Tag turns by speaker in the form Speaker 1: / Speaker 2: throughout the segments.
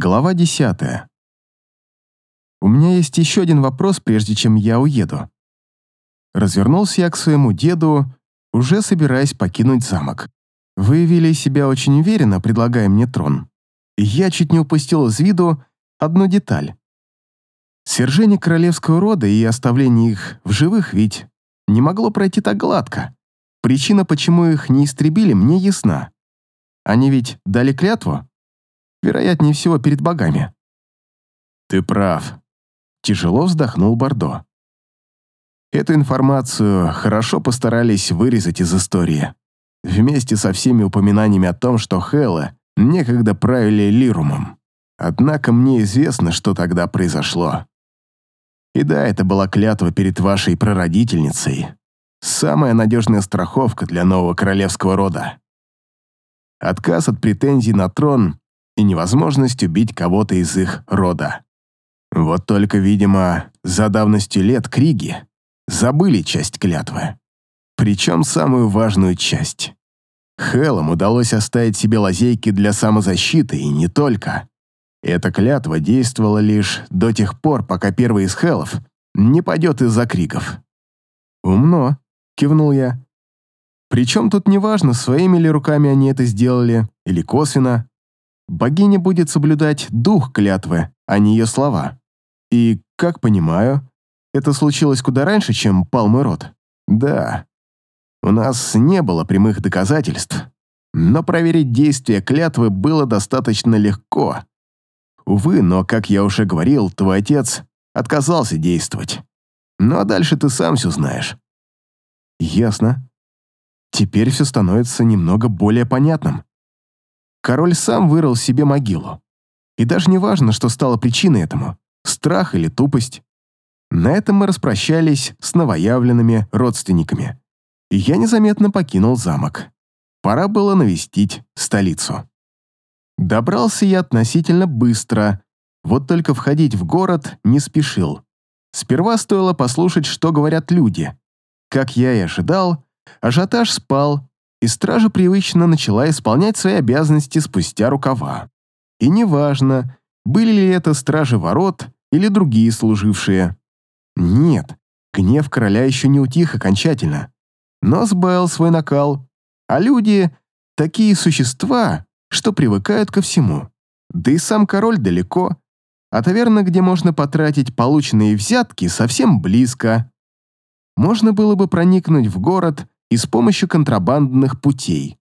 Speaker 1: Глава десятая. У меня есть еще один вопрос, прежде чем я уеду. Развернулся я к своему деду, уже собираясь покинуть замок. Вы вели себя очень уверенно, предлагая мне трон. Я чуть не упустил из виду одну деталь. Свержение королевского рода и оставление их в живых ведь не могло пройти так гладко. Причина, почему их не истребили, мне ясна. Они ведь дали клятву, вероятнее всего, перед богами. Ты прав. Тяжело вздохнул Бордо. Эту информацию хорошо постарались вырезать из истории. Вместе со всеми упоминаниями о том, что Хэлла некогда правили Лирумом. Однако мне известно, что тогда произошло. И да, это была клятва перед вашей прародительницей. Самая надежная страховка для нового королевского рода. Отказ от претензий на трон и невозможность убить кого-то из их рода. Вот только, видимо, за давностью лет Криги забыли часть клятвы. Причем самую важную часть. Хелам удалось оставить себе лазейки для самозащиты, и не только. Эта клятва действовала лишь до тех пор, пока первый из Хелов не пойдет из-за криков. «Умно», — кивнул я. «Причем тут неважно, своими ли руками они это сделали, или косвенно. Богиня будет соблюдать дух клятвы, а не ее слова. И, как понимаю, это случилось куда раньше, чем пал мой род. Да, у нас не было прямых доказательств, но проверить действие клятвы было достаточно легко. Увы, но, как я уже говорил, твой отец отказался действовать. Ну а дальше ты сам все знаешь. Ясно. Теперь все становится немного более понятным. Король сам вырыл себе могилу. И даже не важно, что стало причиной этому – страх или тупость. На этом мы распрощались с новоявленными родственниками. И я незаметно покинул замок. Пора было навестить столицу. Добрался я относительно быстро, вот только входить в город не спешил. Сперва стоило послушать, что говорят люди. Как я и ожидал, ажиотаж спал, и стража привычно начала исполнять свои обязанности спустя рукава. И неважно, были ли это стражи ворот или другие служившие. Нет, гнев короля еще не утих окончательно, но сбавил свой накал, а люди — такие существа, что привыкают ко всему. Да и сам король далеко, а таверна, где можно потратить полученные взятки, совсем близко. Можно было бы проникнуть в город и с помощью контрабандных путей.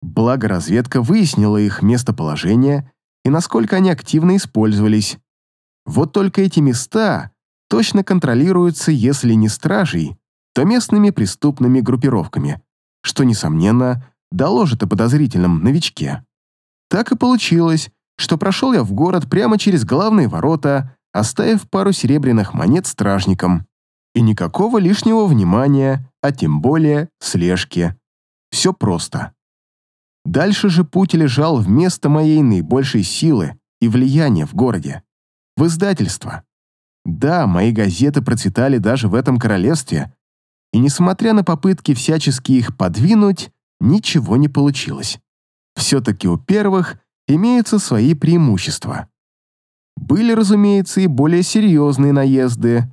Speaker 1: Благо разведка выяснила их местоположение и насколько они активно использовались. Вот только эти места точно контролируются, если не стражей, то местными преступными группировками, что, несомненно, доложит о подозрительном новичке. Так и получилось, что прошел я в город прямо через главные ворота, оставив пару серебряных монет стражникам. И никакого лишнего внимания, а тем более слежки. Все просто. Дальше же путь лежал в место моей наибольшей силы и влияния в городе. В издательство. Да, мои газеты процветали даже в этом королевстве, и несмотря на попытки всячески их подвинуть, ничего не получилось. Все-таки у первых имеются свои преимущества. Были, разумеется, и более серьезные наезды,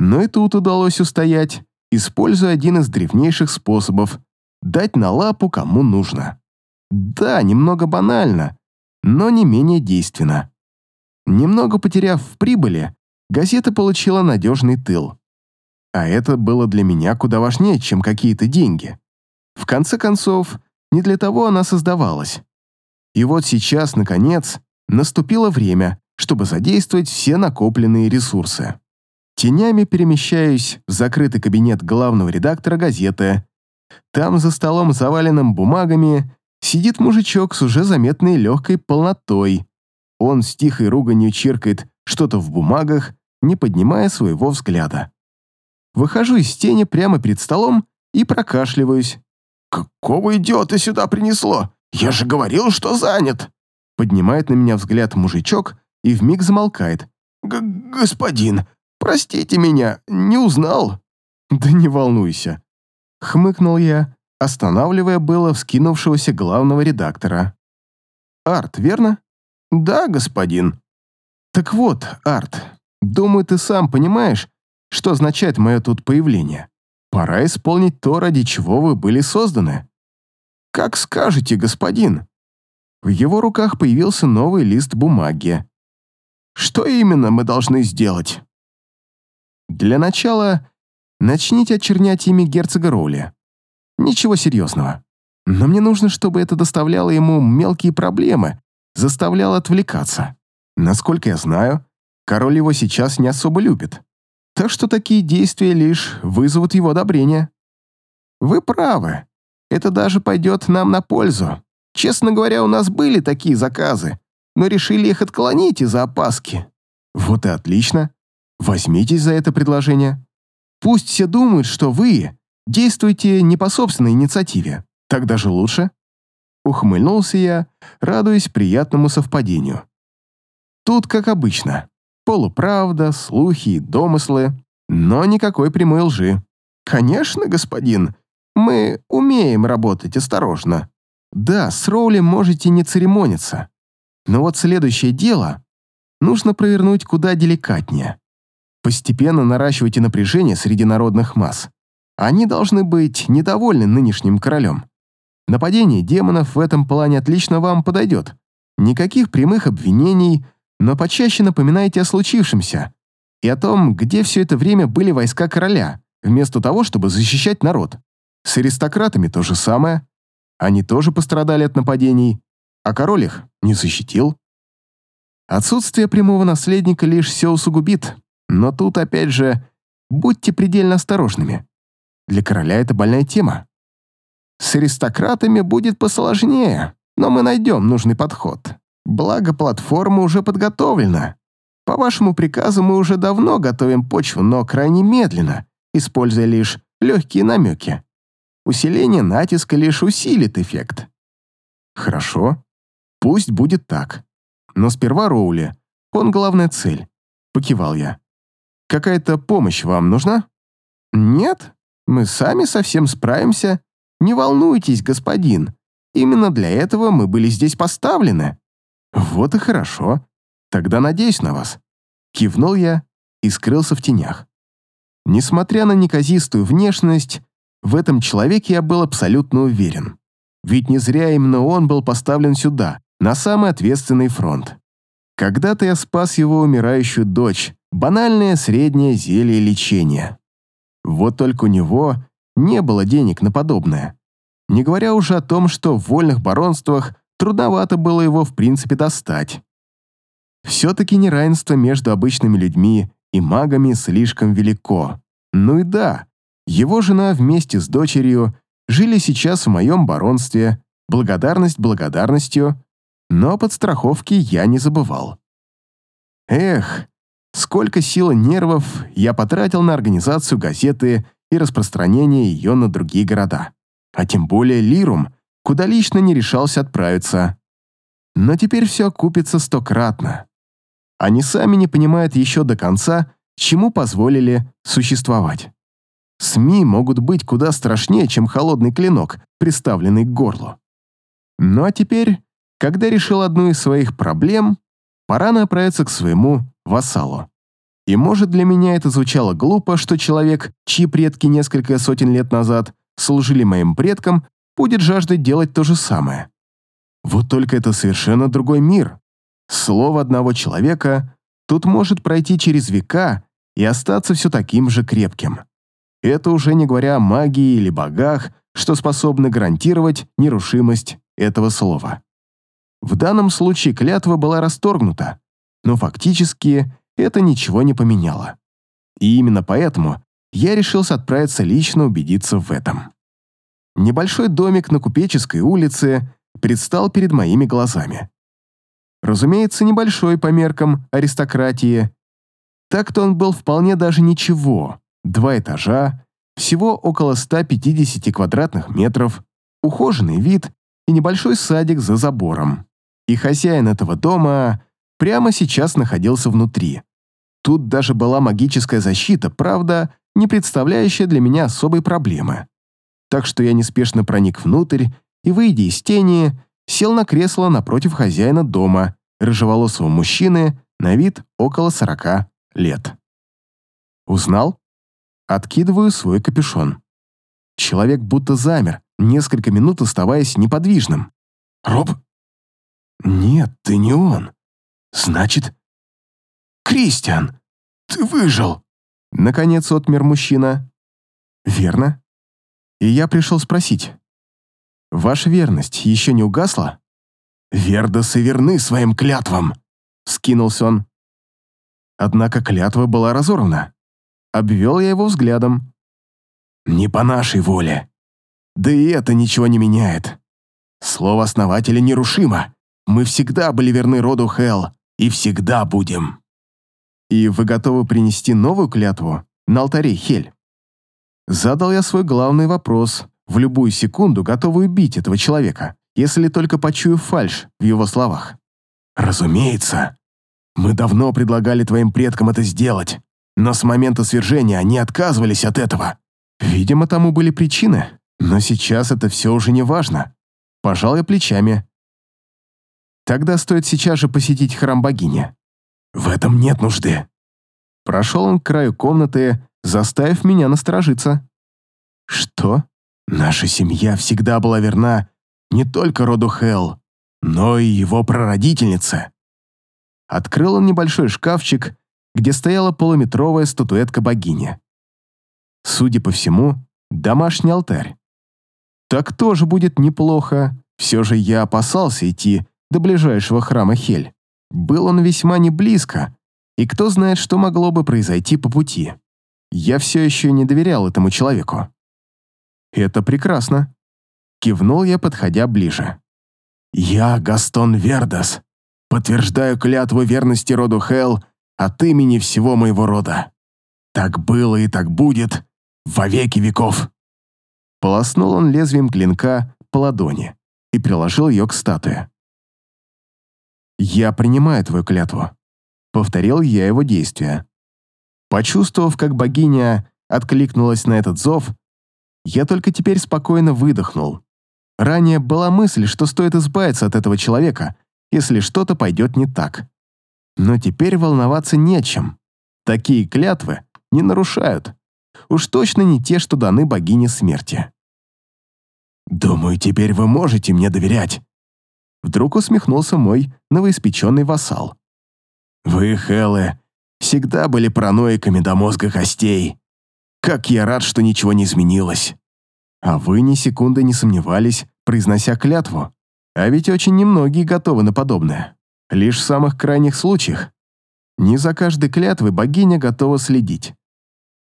Speaker 1: но и тут удалось устоять, используя один из древнейших способов – дать на лапу кому нужно. Да, немного банально, но не менее действенно. Немного потеряв в прибыли, газета получила надежный тыл. А это было для меня куда важнее, чем какие-то деньги. В конце концов, не для того она создавалась. И вот сейчас, наконец, наступило время, чтобы задействовать все накопленные ресурсы. Тенями перемещаюсь в закрытый кабинет главного редактора газеты. Там за столом, заваленным бумагами, сидит мужичок с уже заметной легкой полнотой. Он с тихой руганью чиркает что-то в бумагах, не поднимая своего взгляда. Выхожу из тени прямо перед столом и прокашливаюсь. «Какого идиота сюда принесло? Я же говорил, что занят!» Поднимает на меня взгляд мужичок и вмиг замолкает. «Господин, Простите меня, не узнал». «Да не волнуйся», — хмыкнул я, останавливая было вскинувшегося главного редактора. «Арт, верно?» Да, господин. Так вот, Арт, думаю, ты сам понимаешь, что означает мое тут появление. Пора исполнить то, ради чего вы были созданы. Как скажете, господин. В его руках появился новый лист бумаги. Что именно мы должны сделать? Для начала начните очернять имя герцога Роули. Ничего серьезного. Но мне нужно, чтобы это доставляло ему мелкие проблемы, заставляло отвлекаться. Насколько я знаю, король его сейчас не особо любит. Так что такие действия лишь вызовут его одобрение. Вы правы. Это даже пойдет нам на пользу. Честно говоря, у нас были такие заказы, но решили их отклонить из-за опаски. Вот и отлично. Возьмитесь за это предложение. Пусть все думают, что вы действуете не по собственной инициативе. Так даже лучше. Ухмыльнулся я, радуясь приятному совпадению. Тут, как обычно, полуправда, слухи и домыслы, но никакой прямой лжи. Конечно, господин, мы умеем работать осторожно. Да, с Роули можете не церемониться. Но вот следующее дело нужно провернуть куда деликатнее. Постепенно наращивайте напряжение среди народных масс. Они должны быть недовольны нынешним королем. Нападение демонов в этом плане отлично вам подойдет. Никаких прямых обвинений, но почаще напоминайте о случившемся и о том, где все это время были войска короля, вместо того, чтобы защищать народ. С аристократами то же самое. Они тоже пострадали от нападений, а король их не защитил. Отсутствие прямого наследника лишь все усугубит, но тут, опять же, будьте предельно осторожными. Для короля это больная тема. С аристократами будет посложнее, но мы найдем нужный подход. Благо, платформа уже подготовлена. По вашему приказу мы уже давно готовим почву, но крайне медленно, используя лишь легкие намеки. Усиление натиска лишь усилит эффект. Хорошо, пусть будет так. Но сперва Роули. Он главная цель. Покивал я. Какая-то помощь вам нужна? Нет, мы сами совсем справимся. Не волнуйтесь, господин. Именно для этого мы были здесь поставлены. Вот и хорошо. Тогда надеюсь на вас. Кивнул я и скрылся в тенях. Несмотря на неказистую внешность, в этом человеке я был абсолютно уверен. Ведь не зря именно он был поставлен сюда, на самый ответственный фронт. Когда-то я спас его умирающую дочь, банальное среднее зелье лечения. Вот только у него не было денег на подобное. Не говоря уже о том, что в вольных баронствах трудновато было его в принципе достать. Все-таки неравенство между обычными людьми и магами слишком велико. Ну и да, его жена вместе с дочерью жили сейчас в моем баронстве, благодарность благодарностью, но подстраховки я не забывал. Эх, сколько сил и нервов я потратил на организацию газеты и распространение ее на другие города. А тем более Лирум, куда лично не решался отправиться. Но теперь все окупится стократно. Они сами не понимают еще до конца, чему позволили существовать. СМИ могут быть куда страшнее, чем холодный клинок, приставленный к горлу. Ну а теперь, когда решил одну из своих проблем, пора направиться к своему вассалу. И может для меня это звучало глупо, что человек, чьи предки несколько сотен лет назад служили моим предкам, будет жаждать делать то же самое. Вот только это совершенно другой мир. Слово одного человека тут может пройти через века и остаться все таким же крепким. Это уже не говоря о магии или богах, что способны гарантировать нерушимость этого слова. В данном случае клятва была расторгнута, но фактически это ничего не поменяло. И именно поэтому я решился отправиться лично убедиться в этом. Небольшой домик на Купеческой улице предстал перед моими глазами. Разумеется, небольшой по меркам аристократии. Так-то он был вполне даже ничего, Два этажа, всего около 150 квадратных метров, ухоженный вид и небольшой садик за забором. И хозяин этого дома прямо сейчас находился внутри. Тут даже была магическая защита, правда, не представляющая для меня особой проблемы. Так что я неспешно проник внутрь и, выйдя из тени, сел на кресло напротив хозяина дома рыжеволосого мужчины на вид около сорока лет. Узнал? Откидываю свой капюшон. Человек будто замер, несколько минут оставаясь неподвижным. «Роб?» «Нет, ты не он. Значит...» «Кристиан, ты выжил!» Наконец отмер мужчина. «Верно. И я пришел спросить. Ваша верность еще не угасла?» «Вердосы верны своим клятвам!» — скинулся он. Однако клятва была разорвана. Обвел я его взглядом. «Не по нашей воле. Да и это ничего не меняет. Слово основателя нерушимо. Мы всегда были верны роду Хелл и всегда будем». «И вы готовы принести новую клятву на алтаре Хель?» Задал я свой главный вопрос, в любую секунду готовый убить этого человека, если только почую фальшь в его словах. «Разумеется. Мы давно предлагали твоим предкам это сделать, но с момента свержения они отказывались от этого. Видимо, тому были причины, но сейчас это все уже не важно. Пожал я плечами. Тогда стоит сейчас же посетить храм богини. В этом нет нужды. Прошел он к краю комнаты, заставив меня насторожиться. Что? Наша семья всегда была верна не только роду Хелл, но и его прародительнице. Открыл он небольшой шкафчик, где стояла полуметровая статуэтка богини. Судя по всему, домашний алтарь. Так тоже будет неплохо, все же я опасался идти до ближайшего храма Хель. Был он весьма не близко, и кто знает, что могло бы произойти по пути. Я все еще не доверял этому человеку. «Это прекрасно», — кивнул я, подходя ближе. «Я Гастон Вердас, подтверждаю клятву верности роду Хелл от имени всего моего рода. Так было и так будет во веки веков». Полоснул он лезвием клинка по ладони и приложил ее к статуе. «Я принимаю твою клятву», — повторил я его действия. Почувствовав, как богиня откликнулась на этот зов, я только теперь спокойно выдохнул. Ранее была мысль, что стоит избавиться от этого человека, если что-то пойдет не так. Но теперь волноваться нечем. Такие клятвы не нарушают. Уж точно не те, что даны богине смерти. «Думаю, теперь вы можете мне доверять», Вдруг усмехнулся мой новоиспеченный вассал. «Вы, Хеллы, всегда были параноиками до мозга костей. Как я рад, что ничего не изменилось. А вы ни секунды не сомневались, произнося клятву. А ведь очень немногие готовы на подобное. Лишь в самых крайних случаях. Не за каждой клятвой богиня готова следить.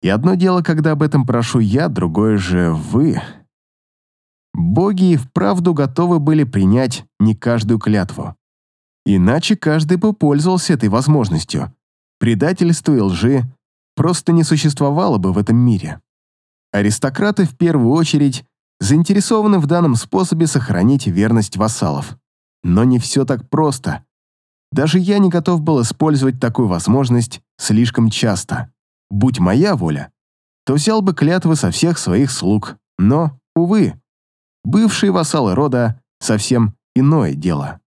Speaker 1: И одно дело, когда об этом прошу я, другое же вы. Боги и вправду готовы были принять не каждую клятву. Иначе каждый бы пользовался этой возможностью. Предательства и лжи просто не существовало бы в этом мире. Аристократы в первую очередь заинтересованы в данном способе сохранить верность вассалов. Но не все так просто. Даже я не готов был использовать такую возможность слишком часто. Будь моя воля, то взял бы клятвы со всех своих слуг. Но, увы, бывшие вассалы рода — совсем иное дело.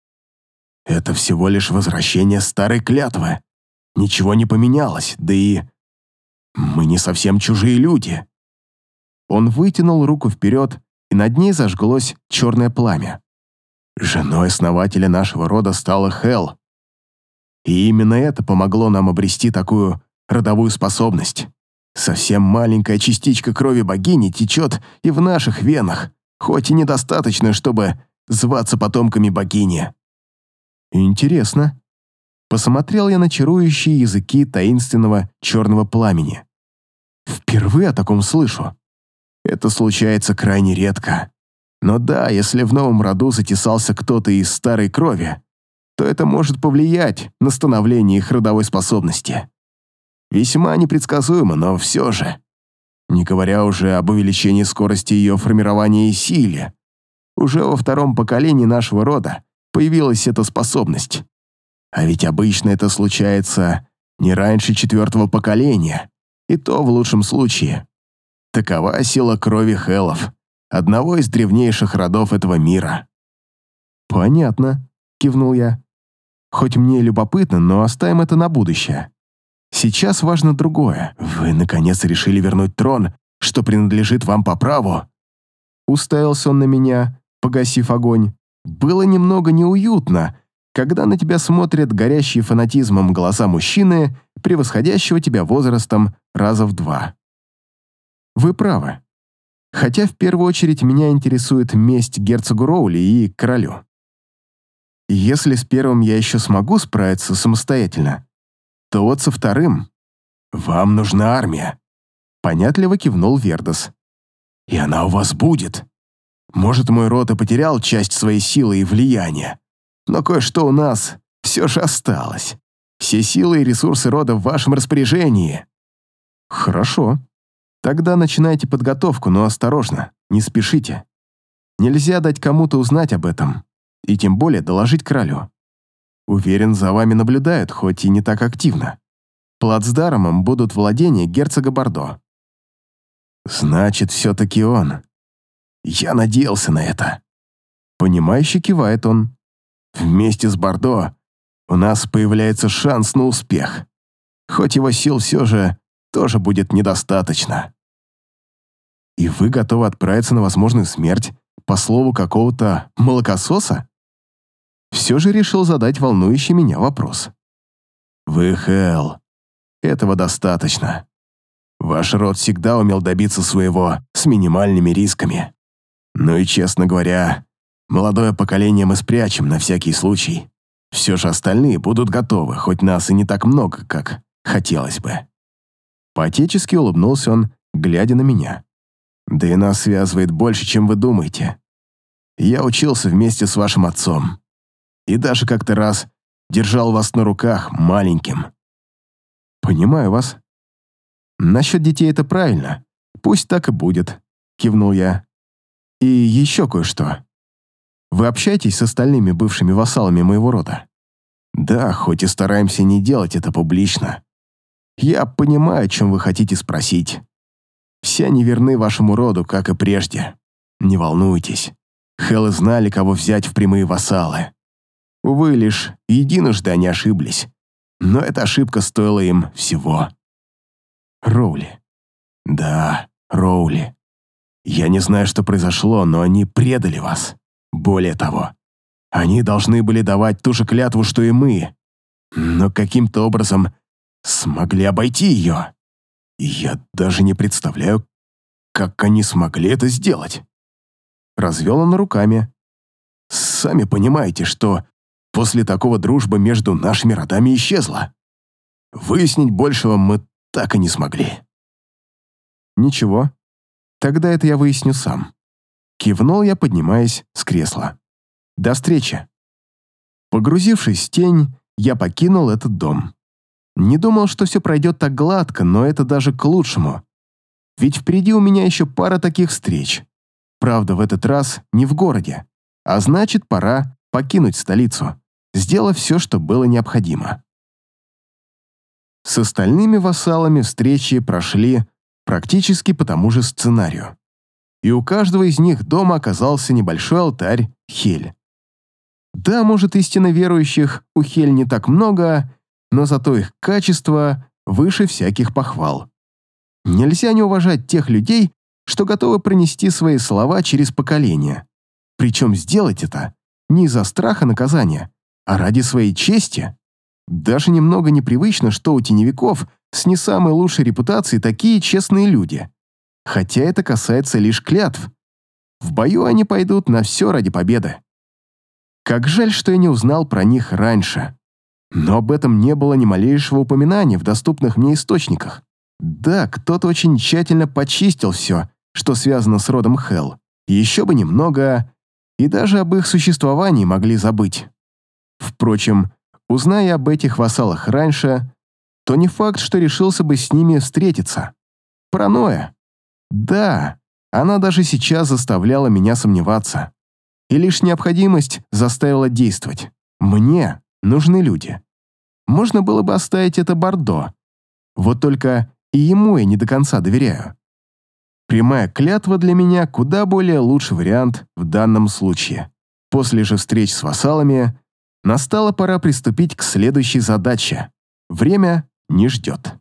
Speaker 1: Это всего лишь возвращение старой клятвы. Ничего не поменялось, да и... Мы не совсем чужие люди. Он вытянул руку вперед, и над ней зажглось черное пламя. Женой основателя нашего рода стала Хел. И именно это помогло нам обрести такую родовую способность. Совсем маленькая частичка крови богини течет и в наших венах, хоть и недостаточно, чтобы зваться потомками богини. Интересно. Посмотрел я на чарующие языки таинственного черного пламени. Впервые о таком слышу. Это случается крайне редко. Но да, если в новом роду затесался кто-то из старой крови, то это может повлиять на становление их родовой способности. Весьма непредсказуемо, но все же. Не говоря уже об увеличении скорости ее формирования и силе. Уже во втором поколении нашего рода появилась эта способность. А ведь обычно это случается не раньше четвертого поколения, и то в лучшем случае. Такова сила крови Хелов, одного из древнейших родов этого мира. «Понятно», — кивнул я. Хоть мне любопытно, но оставим это на будущее. Сейчас важно другое. Вы, наконец, решили вернуть трон, что принадлежит вам по праву. Уставился он на меня, погасив огонь. Было немного неуютно, когда на тебя смотрят горящие фанатизмом глаза мужчины, превосходящего тебя возрастом раза в два. Вы правы. Хотя в первую очередь меня интересует месть герцогу Роули и королю. Если с первым я еще смогу справиться самостоятельно, то вот со вторым вам нужна армия. Понятливо кивнул Вердос. И она у вас будет. Может, мой род и потерял часть своей силы и влияния, но кое-что у нас все же осталось. Все силы и ресурсы рода в вашем распоряжении. Хорошо. Тогда начинайте подготовку, но осторожно, не спешите. Нельзя дать кому-то узнать об этом, и тем более доложить королю. Уверен, за вами наблюдают, хоть и не так активно. Плацдармом будут владения герцога Бордо. Значит, все-таки он. Я надеялся на это. Понимающе кивает он. Вместе с Бордо у нас появляется шанс на успех. Хоть его сил все же тоже будет недостаточно. И вы готовы отправиться на возможную смерть по слову какого-то молокососа? Все же решил задать волнующий меня вопрос. Вы, Хэл, этого достаточно. Ваш род всегда умел добиться своего с минимальными рисками. Ну и, честно говоря, молодое поколение мы спрячем на всякий случай. Все же остальные будут готовы, хоть нас и не так много, как хотелось бы. Поотечески улыбнулся он, глядя на меня. Да и нас связывает больше, чем вы думаете. Я учился вместе с вашим отцом. И даже как-то раз держал вас на руках маленьким. Понимаю вас. Насчет детей это правильно. Пусть так и будет, кивнул я. И еще кое-что. Вы общаетесь с остальными бывшими вассалами моего рода? Да, хоть и стараемся не делать это публично. Я понимаю, о чем вы хотите спросить. Все они верны вашему роду, как и прежде. Не волнуйтесь. Хеллы знали, кого взять в прямые вассалы. Увы, лишь единожды они ошиблись. Но эта ошибка стоила им всего. Роули. Да, Роули. Я не знаю, что произошло, но они предали вас. Более того, они должны были давать ту же клятву, что и мы. Но каким-то образом смогли обойти ее. Я даже не представляю, как они смогли это сделать. Развел он руками. Сами понимаете, что после такого дружба между нашими родами исчезла. Выяснить большего мы так и не смогли. Ничего, тогда это я выясню сам. Кивнул я, поднимаясь с кресла. До встречи. Погрузившись в тень, я покинул этот дом. Не думал, что все пройдет так гладко, но это даже к лучшему. Ведь впереди у меня еще пара таких встреч. Правда, в этот раз не в городе. А значит, пора покинуть столицу, сделав все, что было необходимо. С остальными вассалами встречи прошли практически по тому же сценарию. И у каждого из них дома оказался небольшой алтарь Хель. Да, может, истинно верующих у Хель не так много, но зато их качество выше всяких похвал. Нельзя не уважать тех людей, что готовы пронести свои слова через поколения. Причем сделать это не из-за страха наказания, а ради своей чести. Даже немного непривычно, что у теневиков с не самой лучшей репутацией такие честные люди. Хотя это касается лишь клятв. В бою они пойдут на все ради победы. Как жаль, что я не узнал про них раньше. Но об этом не было ни малейшего упоминания в доступных мне источниках. Да, кто-то очень тщательно почистил все, что связано с родом Хелл. Еще бы немного, и даже об их существовании могли забыть. Впрочем, узная об этих вассалах раньше, то не факт, что решился бы с ними встретиться. Паранойя. Да, она даже сейчас заставляла меня сомневаться. И лишь необходимость заставила действовать. Мне нужны люди. Можно было бы оставить это Бордо. Вот только и ему я не до конца доверяю. Прямая клятва для меня куда более лучший вариант в данном случае. После же встреч с вассалами Настала пора приступить к следующей задаче. Время не ждет.